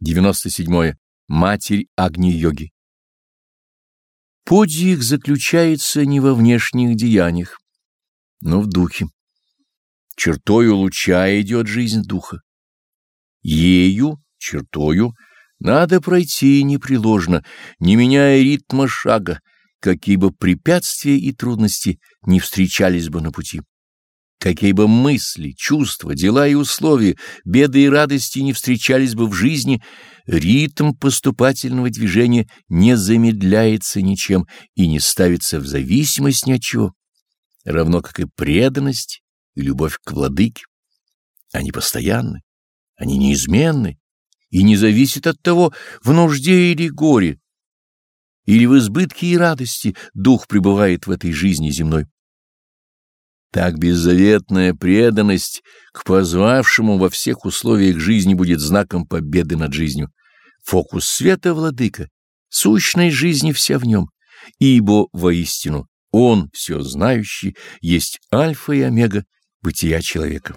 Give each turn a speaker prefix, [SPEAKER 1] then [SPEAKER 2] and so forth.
[SPEAKER 1] 97. Матерь Агни-йоги. Подвиг заключается не во внешних деяниях, но в духе. Чертою луча идет жизнь духа. Ею, чертою, надо пройти непреложно, не меняя ритма шага, какие бы препятствия и трудности не встречались бы на пути. Какие бы мысли, чувства, дела и условия, беды и радости не встречались бы в жизни, ритм поступательного движения не замедляется ничем и не ставится в зависимость ни от чего, равно как и преданность и любовь к владыке. Они постоянны, они неизменны и не зависят от того, в нужде или горе, или в избытке и радости дух пребывает в этой жизни земной. Так беззаветная преданность к позвавшему во всех условиях жизни будет знаком победы над жизнью. Фокус света, владыка, сущность жизни вся в нем, ибо воистину он, все знающий, есть альфа и омега бытия человека.